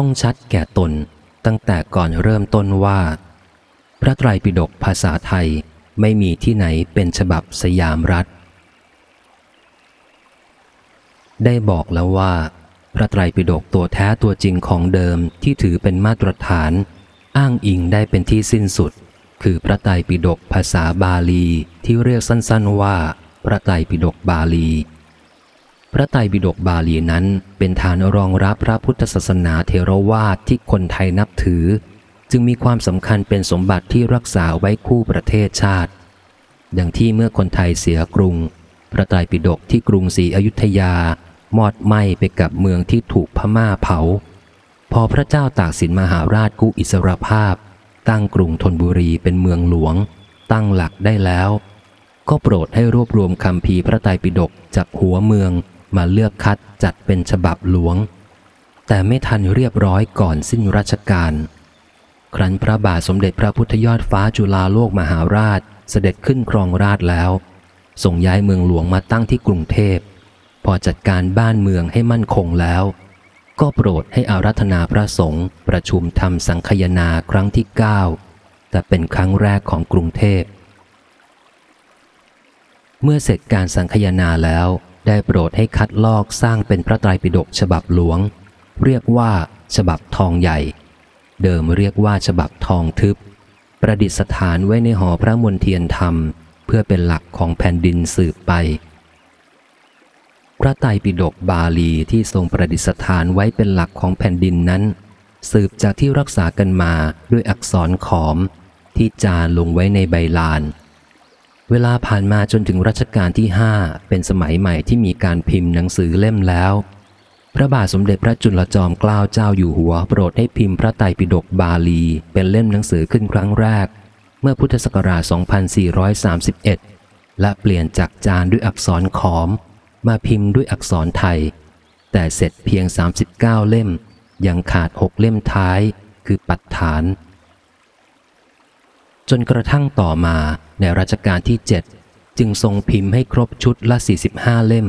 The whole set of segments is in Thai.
ต้องชัดแก่ตนตั้งแต่ก่อนเริ่มต้นว่า พระไตรปิฎกภาษาไทยไม่มีที่ไหนเป็นฉบับสยามรัฐ ได้บอกแล้วว่า พระไตรปิฎกตัวแท้ตัวจริงของเดิมที่ถือเป็นมาตรฐาน อ้างอิงได้เป็นที่สิ้นสุด คือพระไตรปิฎกภาษาบาลีที่เรียกสั้นๆว่า พระไตรปิฎกบาลี พระไตรปิฎกบาลีนั้นเป็นฐานรองรับพระพุทธศาสนาเทรวาทที่คนไทยนับถือ จึงมีความสำคัญเป็นสมบัติที่รักษาไว้คู่ประเทศชาติ ดังที่เมื่อคนไทยเสียกรุง พระไตรปิฎกที่กรุงศรีอยุธยามอดไหม้ไปกับเมืองที่ถูกพม่าเผา พอพระเจ้าตากสินมหาราชกู้อิสรภาพ ตั้งกรุงธนบุรีเป็นเมืองหลวง ตั้งหลักได้แล้ว ก็โปรดให้รวบรวมคำพีพระไตรปิฎกจากหัวเมือง มาเลือกคัดจัดเป็นฉบับหลวง แต่ไม่ทันเรียบร้อยก่อนสิ้นรัชกาลครั้นพระบาทสมเด็จพระพุทธยอดฟ้าจุฬาโลกมหาราชเสด็จขึ้นครองราชแล้วส่งย้ายเมืองหลวงมาตั้งที่กรุงเทพ พอจัดการบ้านเมืองให้มั่นคงแล้ว ก็โปรดให้อารัธนาพระสงฆ์ประชุมทำสังคยนาครั้งที่เก้าแต่เป็นครั้งแรกของกรุงเทพ เมื่อเสร็จการสังคยนาแล้ว ได้โปรดให้คัดลอกสร้างเป็นพระไตรปิฎกฉบับหลวง เรียกว่า ฉบับทองใหญ่ เดิมเรียกว่าฉบับทองทึบ ประดิษฐานไว้ในหอพระมนเทียนธรรม เพื่อเป็นหลักของแผ่นดินสืบไป พระไตรปิฎกบาลีที่ทรงประดิษฐานไว้เป็นหลักของแผ่นดินนั้น สืบจากที่รักษากันมาด้วยอักษรขอม ที่จารลงไว้ในใบลาน เวลาผ่านมาจนถึงรัชกาลที่ห้าเป็นสมัยใหม่ที่มีการพิมพ์หนังสือเล่มแล้ว พระบาทสมเด็จพระจุลจอมเกล้าเจ้าอยู่หัวโปรดให้พิมพ์พระไตรปิฎกบาลี เป็นเล่มหนังสือขึ้นครั้งแรก เมื่อพุทธศักราช 2431 และเปลี่ยนจากจารด้วยอักษรขอม มาพิมพ์ด้วยอักษรไทย แต่เสร็จเพียง 39 เล่ม ยังขาด 6 เล่มท้าย คือปัดฐาน จนกระทั่งต่อมาในรัชกาลที่ 7 จึงทรงพิมพ์ให้ครบชุดละ 45 เล่ม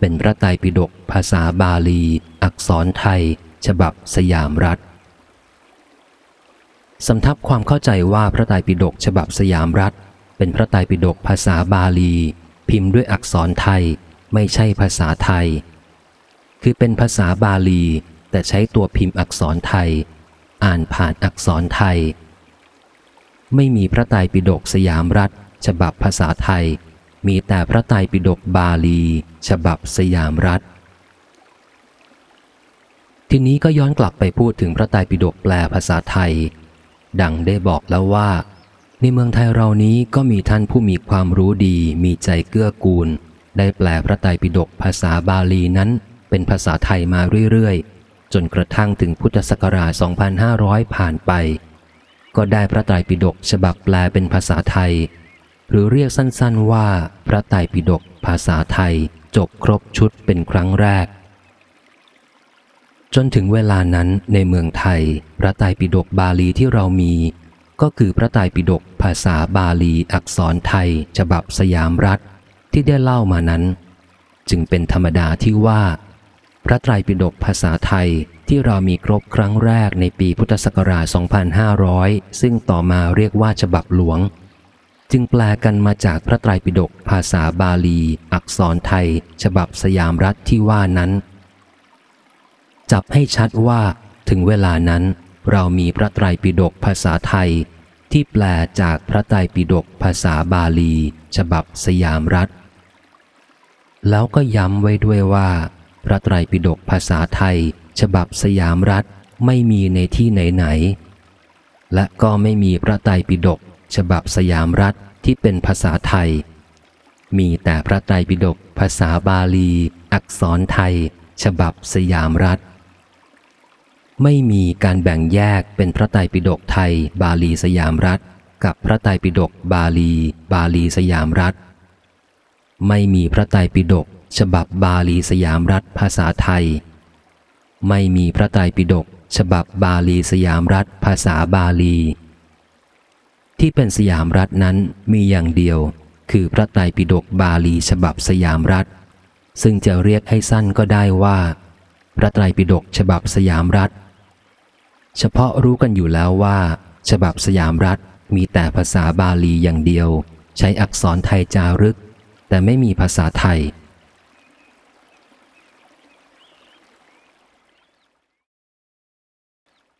เป็นพระไตรปิฎกภาษาบาลี อักษรไทย ฉบับสยามรัฐสำทับความเข้าใจว่าพระไตรปิฎกฉบับสยามรัฐ เป็นพระไตรปิฎกภาษาบาลี พิมพ์ด้วยอักษรไทย ไม่ใช่ภาษาไทย คือเป็นภาษาบาลี แต่ใช้ตัวพิมพ์อักษรไทย อ่านผ่านอักษรไทย ไม่มีพระไตรปิฎกสยามรัฐ ฉบับภาษาไทย มีแต่พระไตรปิฎกบาลี ฉบับสยามรัฐ ทีนี้ก็ย้อนกลับไปพูดถึงพระไตรปิฎกแปลภาษาไทย ดังได้บอกแล้วว่า ในเมืองไทยเรานี้ก็มีท่านผู้มีความรู้ดีมีใจเกื้อกูล ได้แปลพระไตรปิฎกภาษาบาลีนั้น เป็นภาษาไทยมาเรื่อยๆจนกระทั่งถึงพุทธศักราช 2500 ผ่านไป ก็ได้พระไตรปิฎกฉบับแปลเป็นภาษาไทย หรือเรียกสั้นๆว่าพระไตรปิฎกภาษาไทยจบครบชุดเป็นครั้งแรก จนถึงเวลานั้นในเมืองไทย พระไตรปิฎกบาลีที่เรามี ก็คือพระไตรปิฎกภาษาบาลีอักษรไทย ฉบับสยามรัฐที่ได้เล่ามานั้น จึงเป็นธรรมดาที่ว่า พระไตรปิฎกภาษาไทยที่เรามีครบครั้งแรกในปีพุทธศักราช 2500 ซึ่งต่อมาเรียกว่าฉบับหลวง จึงแปลกันมาจากพระไตรปิฎกภาษาบาลี อักษรไทย ฉบับสยามรัฐที่ว่านั้น จับให้ชัดว่า ถึงเวลานั้น เรามีพระไตรปิฎกภาษาไทย ที่แปลจากพระไตรปิฎกภาษาบาลี ฉบับสยามรัฐ แล้วก็ย้ำไว้ด้วยว่า พระไตรปิฎกภาษาไทย ฉบับสยามรัฐไม่มีในที่ไหนๆและก็ไม่มีพระไตรปิฎกฉบับสยามรัฐที่เป็นภาษาไทย มีแต่พระไตรปิฎกภาษาบาลี อักษรไทย ฉบับสยามรัฐ ไม่มีการแบ่งแยกเป็นพระไตรปิฎกไทย บาลีสยามรัฐ กับพระไตรปิฎกบาลี บาลีสยามรัฐ ไม่มีพระไตรปิฎก ฉบับบาลีสยามรัฐภาษาไทย ไม่มีพระไตรปิฎกฉบับบาลีสยามรัฐภาษาบาลี ที่เป็นสยามรัฐนั้นมีอย่างเดียว คือพระไตรปิฎกบาลีฉบับสยามรัฐ ซึ่งจะเรียกให้สั้นก็ได้ว่า พระไตรปิฎกฉบับสยามรัฐ เฉพาะรู้กันอยู่แล้วว่า ฉบับสยามรัฐมีแต่ภาษาบาลีอย่างเดียว ใช้อักษรไทยจารึก แต่ไม่มีภาษาไทย